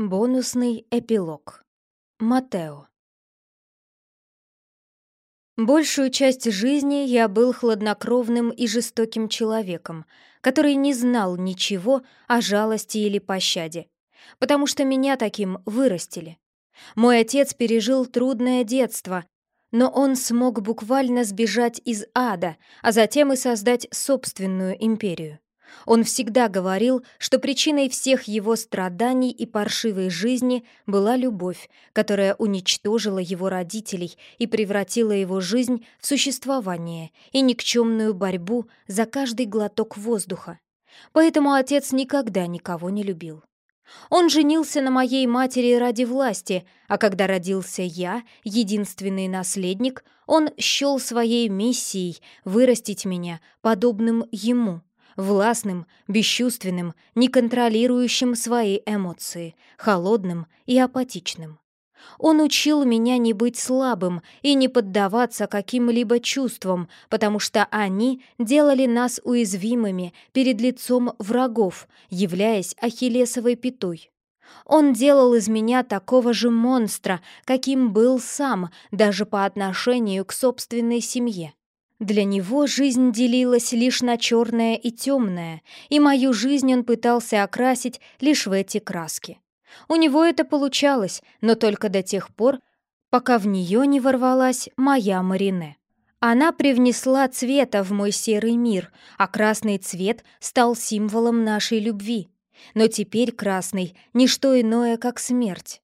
Бонусный эпилог. Матео. Большую часть жизни я был хладнокровным и жестоким человеком, который не знал ничего о жалости или пощаде, потому что меня таким вырастили. Мой отец пережил трудное детство, но он смог буквально сбежать из ада, а затем и создать собственную империю. Он всегда говорил, что причиной всех его страданий и паршивой жизни была любовь, которая уничтожила его родителей и превратила его жизнь в существование и никчемную борьбу за каждый глоток воздуха. Поэтому отец никогда никого не любил. Он женился на моей матери ради власти, а когда родился я, единственный наследник, он счел своей миссией вырастить меня подобным ему — властным, бесчувственным, не контролирующим свои эмоции, холодным и апатичным. Он учил меня не быть слабым и не поддаваться каким-либо чувствам, потому что они делали нас уязвимыми перед лицом врагов, являясь ахиллесовой пятой. Он делал из меня такого же монстра, каким был сам, даже по отношению к собственной семье. Для него жизнь делилась лишь на черное и темное, и мою жизнь он пытался окрасить лишь в эти краски. У него это получалось, но только до тех пор, пока в нее не ворвалась моя Марине. Она привнесла цвета в мой серый мир, а красный цвет стал символом нашей любви. Но теперь красный — не что иное, как смерть.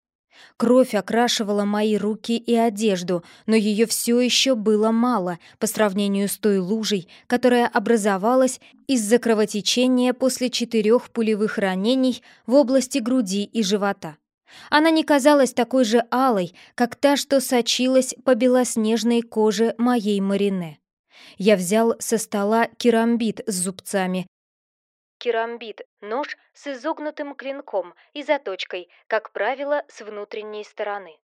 Кровь окрашивала мои руки и одежду, но ее все еще было мало по сравнению с той лужей, которая образовалась из-за кровотечения после четырех пулевых ранений в области груди и живота. Она не казалась такой же алой, как та, что сочилась по белоснежной коже моей Марине. Я взял со стола керамбит с зубцами Керамбит – нож с изогнутым клинком и заточкой, как правило, с внутренней стороны.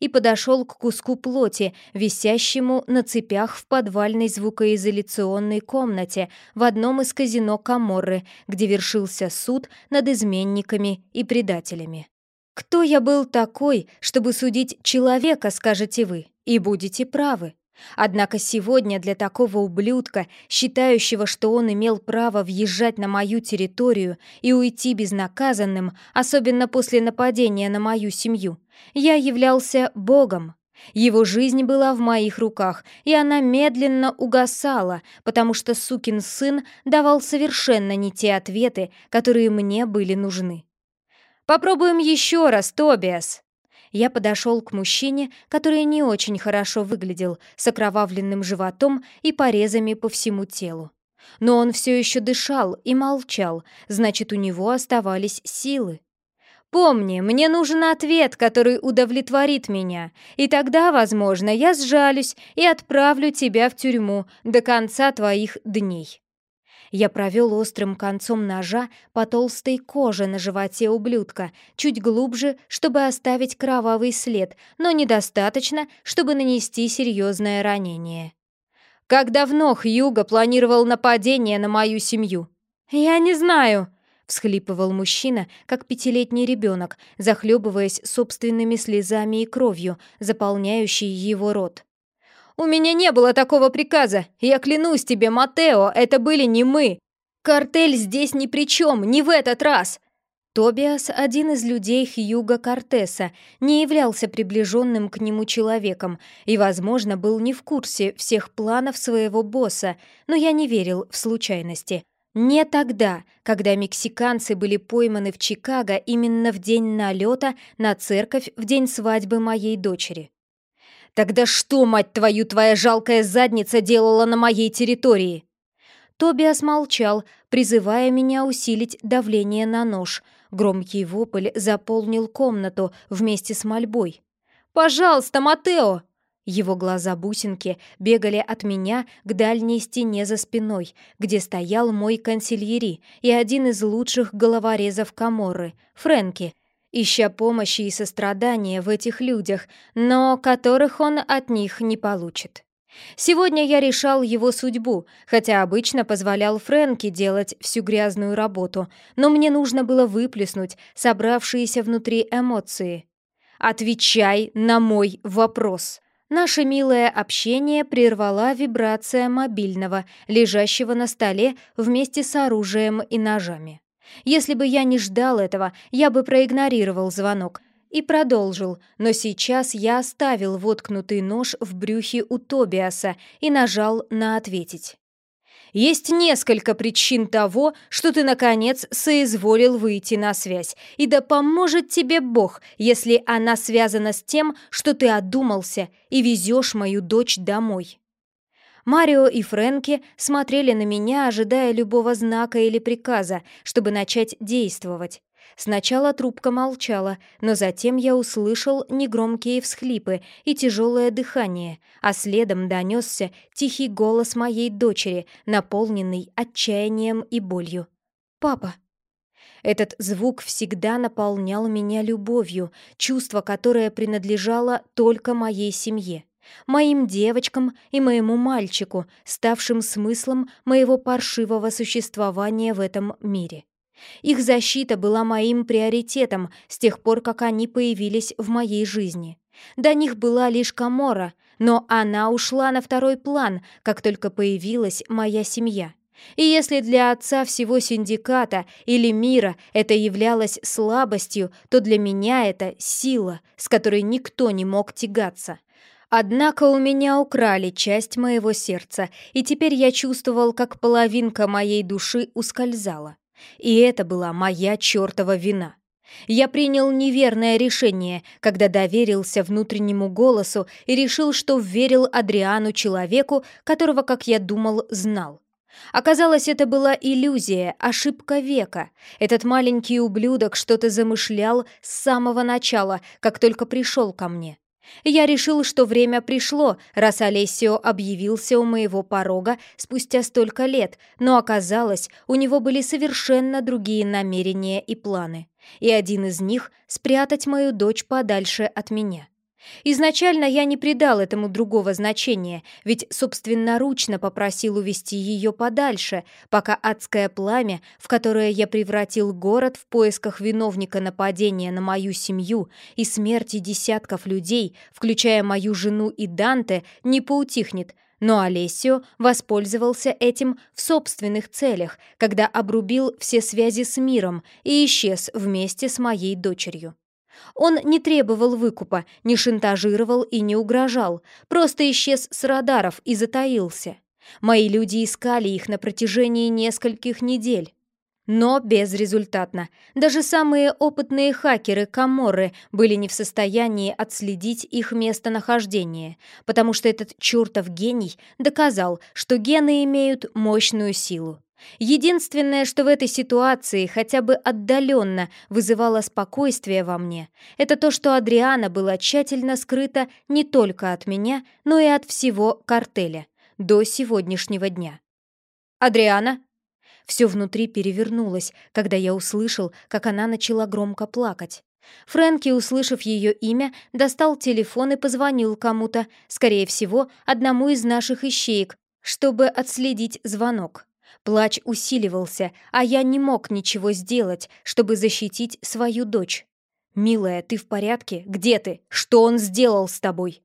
И подошел к куску плоти, висящему на цепях в подвальной звукоизоляционной комнате в одном из казино Каморры, где вершился суд над изменниками и предателями. «Кто я был такой, чтобы судить человека, скажете вы, и будете правы?» Однако сегодня для такого ублюдка, считающего, что он имел право въезжать на мою территорию и уйти безнаказанным, особенно после нападения на мою семью, я являлся богом. Его жизнь была в моих руках, и она медленно угасала, потому что сукин сын давал совершенно не те ответы, которые мне были нужны. «Попробуем еще раз, Тобиас!» Я подошел к мужчине, который не очень хорошо выглядел, с окровавленным животом и порезами по всему телу. Но он все еще дышал и молчал, значит, у него оставались силы. «Помни, мне нужен ответ, который удовлетворит меня, и тогда, возможно, я сжалюсь и отправлю тебя в тюрьму до конца твоих дней». Я провел острым концом ножа по толстой коже на животе ублюдка, чуть глубже, чтобы оставить кровавый след, но недостаточно, чтобы нанести серьезное ранение. «Как давно Хьюго планировал нападение на мою семью?» «Я не знаю», — всхлипывал мужчина, как пятилетний ребенок, захлебываясь собственными слезами и кровью, заполняющей его рот. У меня не было такого приказа. Я клянусь тебе, Матео, это были не мы. Картель здесь ни при чем, не в этот раз. Тобиас, один из людей Хьюга Кортеса, не являлся приближенным к нему человеком и, возможно, был не в курсе всех планов своего босса, но я не верил в случайности. Не тогда, когда мексиканцы были пойманы в Чикаго именно в день налета на церковь в день свадьбы моей дочери. Тогда что, мать твою, твоя жалкая задница делала на моей территории?» Тобиас молчал, призывая меня усилить давление на нож. Громкий вопль заполнил комнату вместе с мольбой. «Пожалуйста, Матео!» Его глаза-бусинки бегали от меня к дальней стене за спиной, где стоял мой консильери и один из лучших головорезов Каморры, Фрэнки, ища помощи и сострадания в этих людях, но которых он от них не получит. Сегодня я решал его судьбу, хотя обычно позволял Фрэнке делать всю грязную работу, но мне нужно было выплеснуть собравшиеся внутри эмоции. «Отвечай на мой вопрос!» Наше милое общение прервала вибрация мобильного, лежащего на столе вместе с оружием и ножами. Если бы я не ждал этого, я бы проигнорировал звонок — и продолжил, но сейчас я оставил воткнутый нож в брюхе у Тобиаса и нажал на «ответить». Есть несколько причин того, что ты, наконец, соизволил выйти на связь. И да поможет тебе Бог, если она связана с тем, что ты одумался и везешь мою дочь домой. Марио и Фрэнки смотрели на меня, ожидая любого знака или приказа, чтобы начать действовать. Сначала трубка молчала, но затем я услышал негромкие всхлипы и тяжелое дыхание, а следом донесся тихий голос моей дочери, наполненный отчаянием и болью. «Папа!» Этот звук всегда наполнял меня любовью, чувство, которое принадлежало только моей семье, моим девочкам и моему мальчику, ставшим смыслом моего паршивого существования в этом мире. Их защита была моим приоритетом с тех пор, как они появились в моей жизни. До них была лишь Камора, но она ушла на второй план, как только появилась моя семья. И если для отца всего синдиката или мира это являлось слабостью, то для меня это сила, с которой никто не мог тягаться. Однако у меня украли часть моего сердца, и теперь я чувствовал, как половинка моей души ускользала. И это была моя чертова вина. Я принял неверное решение, когда доверился внутреннему голосу и решил, что верил Адриану человеку, которого, как я думал, знал. Оказалось, это была иллюзия, ошибка века. Этот маленький ублюдок что-то замышлял с самого начала, как только пришел ко мне. Я решил, что время пришло, раз Олесио объявился у моего порога спустя столько лет, но оказалось, у него были совершенно другие намерения и планы. И один из них — спрятать мою дочь подальше от меня. Изначально я не придал этому другого значения, ведь собственноручно попросил увести ее подальше, пока адское пламя, в которое я превратил город в поисках виновника нападения на мою семью и смерти десятков людей, включая мою жену и Данте, не поутихнет, но Олесио воспользовался этим в собственных целях, когда обрубил все связи с миром и исчез вместе с моей дочерью. Он не требовал выкупа, не шантажировал и не угрожал, просто исчез с радаров и затаился. Мои люди искали их на протяжении нескольких недель. Но безрезультатно. Даже самые опытные хакеры Каморры были не в состоянии отследить их местонахождение, потому что этот чертов гений доказал, что гены имеют мощную силу. Единственное, что в этой ситуации хотя бы отдаленно вызывало спокойствие во мне, это то, что Адриана была тщательно скрыта не только от меня, но и от всего картеля до сегодняшнего дня. «Адриана?» Все внутри перевернулось, когда я услышал, как она начала громко плакать. Фрэнки, услышав ее имя, достал телефон и позвонил кому-то, скорее всего, одному из наших ищеек, чтобы отследить звонок. Плач усиливался, а я не мог ничего сделать, чтобы защитить свою дочь. «Милая, ты в порядке? Где ты? Что он сделал с тобой?»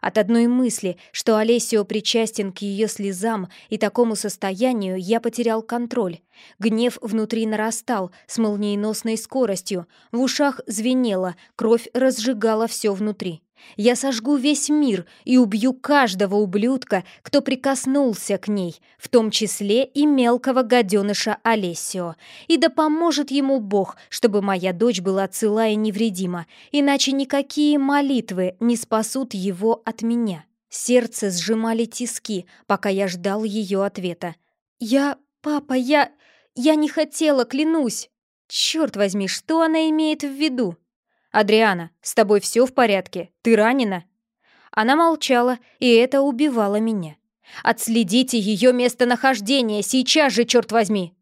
От одной мысли, что Олесио причастен к ее слезам и такому состоянию, я потерял контроль. Гнев внутри нарастал с молниеносной скоростью, в ушах звенело, кровь разжигала все внутри. Я сожгу весь мир и убью каждого ублюдка, кто прикоснулся к ней, в том числе и мелкого гаденыша Олесио. И да поможет ему Бог, чтобы моя дочь была цела и невредима, иначе никакие молитвы не спасут его от меня. Сердце сжимали тиски, пока я ждал ее ответа. «Я... папа, я... я не хотела, клянусь!» «Черт возьми, что она имеет в виду?» «Адриана, с тобой все в порядке? Ты ранена?» Она молчала, и это убивало меня. «Отследите ее местонахождение, сейчас же, черт возьми!»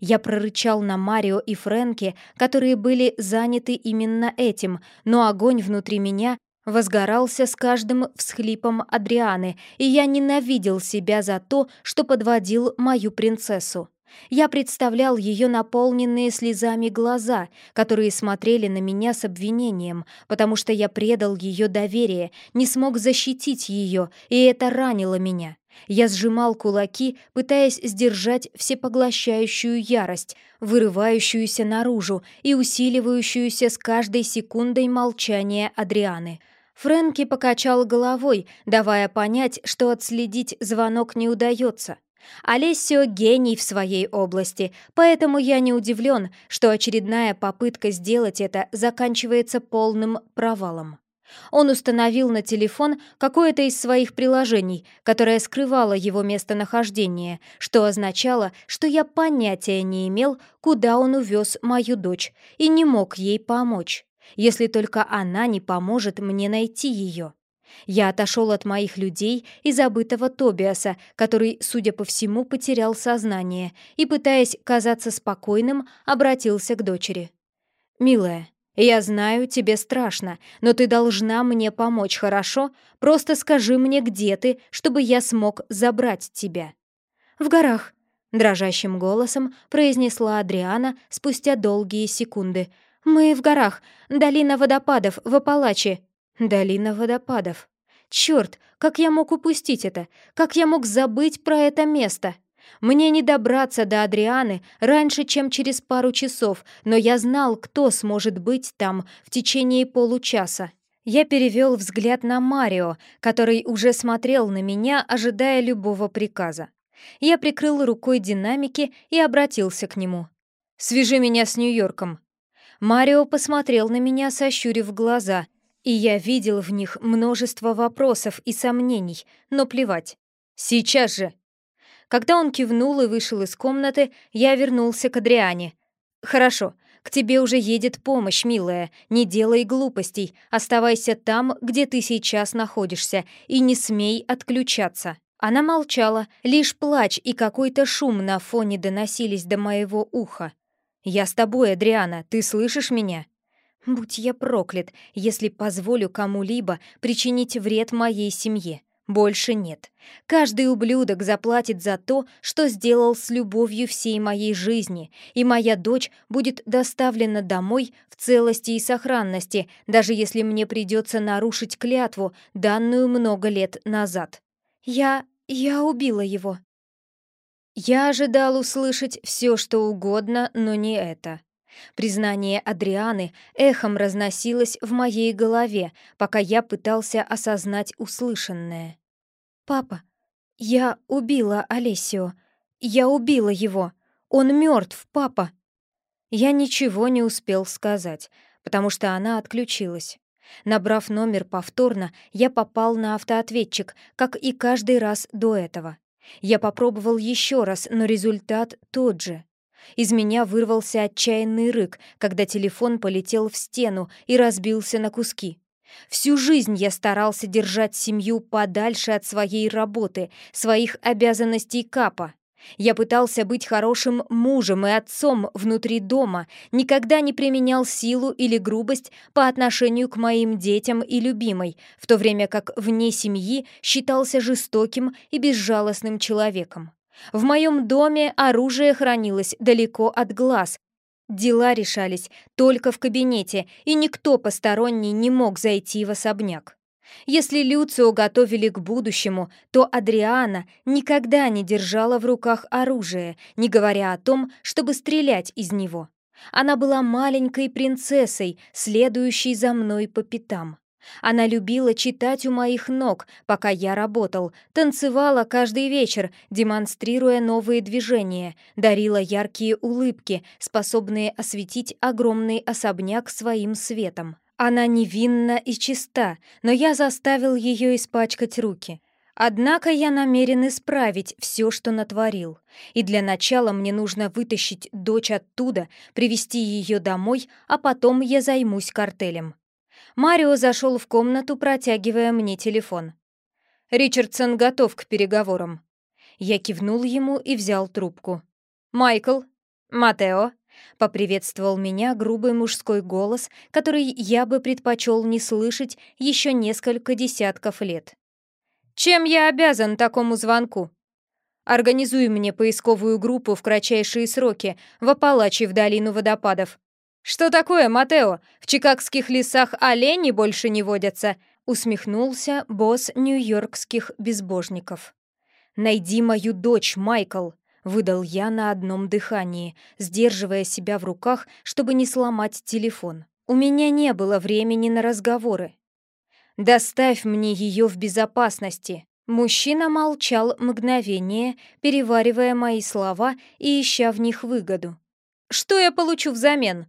Я прорычал на Марио и Фрэнки, которые были заняты именно этим, но огонь внутри меня возгорался с каждым всхлипом Адрианы, и я ненавидел себя за то, что подводил мою принцессу. Я представлял ее наполненные слезами глаза, которые смотрели на меня с обвинением, потому что я предал ее доверие, не смог защитить ее, и это ранило меня. Я сжимал кулаки, пытаясь сдержать всепоглощающую ярость, вырывающуюся наружу и усиливающуюся с каждой секундой молчания Адрианы. Фрэнки покачал головой, давая понять, что отследить звонок не удается. Олесио — гений в своей области, поэтому я не удивлен, что очередная попытка сделать это заканчивается полным провалом. Он установил на телефон какое-то из своих приложений, которое скрывало его местонахождение, что означало, что я понятия не имел, куда он увез мою дочь, и не мог ей помочь, если только она не поможет мне найти ее. Я отошел от моих людей и забытого Тобиаса, который, судя по всему, потерял сознание, и, пытаясь казаться спокойным, обратился к дочери. «Милая, я знаю, тебе страшно, но ты должна мне помочь, хорошо? Просто скажи мне, где ты, чтобы я смог забрать тебя». «В горах», — дрожащим голосом произнесла Адриана спустя долгие секунды. «Мы в горах, долина водопадов в Апалаче». Долина водопадов. Черт, как я мог упустить это? Как я мог забыть про это место? Мне не добраться до Адрианы раньше, чем через пару часов, но я знал, кто сможет быть там в течение получаса. Я перевел взгляд на Марио, который уже смотрел на меня, ожидая любого приказа. Я прикрыл рукой динамики и обратился к нему. «Свяжи меня с Нью-Йорком». Марио посмотрел на меня, сощурив глаза, и я видел в них множество вопросов и сомнений, но плевать. Сейчас же. Когда он кивнул и вышел из комнаты, я вернулся к Адриане. «Хорошо, к тебе уже едет помощь, милая. Не делай глупостей. Оставайся там, где ты сейчас находишься, и не смей отключаться». Она молчала, лишь плач и какой-то шум на фоне доносились до моего уха. «Я с тобой, Адриана, ты слышишь меня?» Будь я проклят, если позволю кому-либо причинить вред моей семье. Больше нет. Каждый ублюдок заплатит за то, что сделал с любовью всей моей жизни, и моя дочь будет доставлена домой в целости и сохранности, даже если мне придется нарушить клятву, данную много лет назад. Я... я убила его. Я ожидал услышать все, что угодно, но не это. Признание Адрианы эхом разносилось в моей голове, пока я пытался осознать услышанное. «Папа, я убила Олесио. Я убила его. Он мертв, папа!» Я ничего не успел сказать, потому что она отключилась. Набрав номер повторно, я попал на автоответчик, как и каждый раз до этого. Я попробовал еще раз, но результат тот же. Из меня вырвался отчаянный рык, когда телефон полетел в стену и разбился на куски. Всю жизнь я старался держать семью подальше от своей работы, своих обязанностей капа. Я пытался быть хорошим мужем и отцом внутри дома, никогда не применял силу или грубость по отношению к моим детям и любимой, в то время как вне семьи считался жестоким и безжалостным человеком. В моем доме оружие хранилось далеко от глаз. Дела решались только в кабинете, и никто посторонний не мог зайти в особняк. Если Люцио готовили к будущему, то Адриана никогда не держала в руках оружие, не говоря о том, чтобы стрелять из него. Она была маленькой принцессой, следующей за мной по пятам. Она любила читать у моих ног, пока я работал, танцевала каждый вечер, демонстрируя новые движения, дарила яркие улыбки, способные осветить огромный особняк своим светом. Она невинна и чиста, но я заставил ее испачкать руки. Однако я намерен исправить все, что натворил. И для начала мне нужно вытащить дочь оттуда, привести ее домой, а потом я займусь картелем. Марио зашел в комнату, протягивая мне телефон. «Ричардсон готов к переговорам». Я кивнул ему и взял трубку. «Майкл? Матео? Поприветствовал меня грубый мужской голос, который я бы предпочел не слышать еще несколько десятков лет. «Чем я обязан такому звонку?» «Организуй мне поисковую группу в кратчайшие сроки в Апалачи в долину водопадов». «Что такое, Матео? В чикагских лесах олени больше не водятся?» усмехнулся босс нью-йоркских безбожников. «Найди мою дочь, Майкл!» — выдал я на одном дыхании, сдерживая себя в руках, чтобы не сломать телефон. У меня не было времени на разговоры. «Доставь мне ее в безопасности!» Мужчина молчал мгновение, переваривая мои слова и ища в них выгоду. «Что я получу взамен?»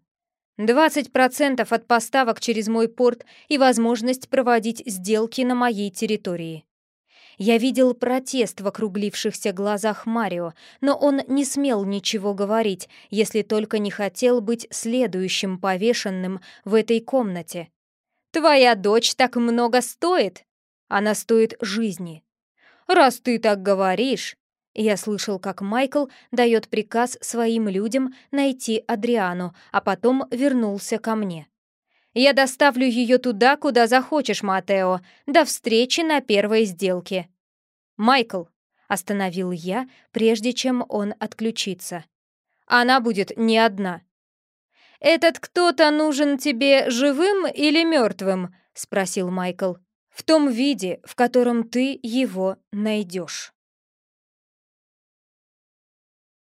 «Двадцать процентов от поставок через мой порт и возможность проводить сделки на моей территории». Я видел протест в округлившихся глазах Марио, но он не смел ничего говорить, если только не хотел быть следующим повешенным в этой комнате. «Твоя дочь так много стоит?» «Она стоит жизни». «Раз ты так говоришь...» Я слышал, как Майкл дает приказ своим людям найти Адриану, а потом вернулся ко мне. Я доставлю ее туда, куда захочешь, Матео. До встречи на первой сделке». «Майкл», — остановил я, прежде чем он отключится. «Она будет не одна». «Этот кто-то нужен тебе живым или мертвым?» — спросил Майкл. «В том виде, в котором ты его найдешь».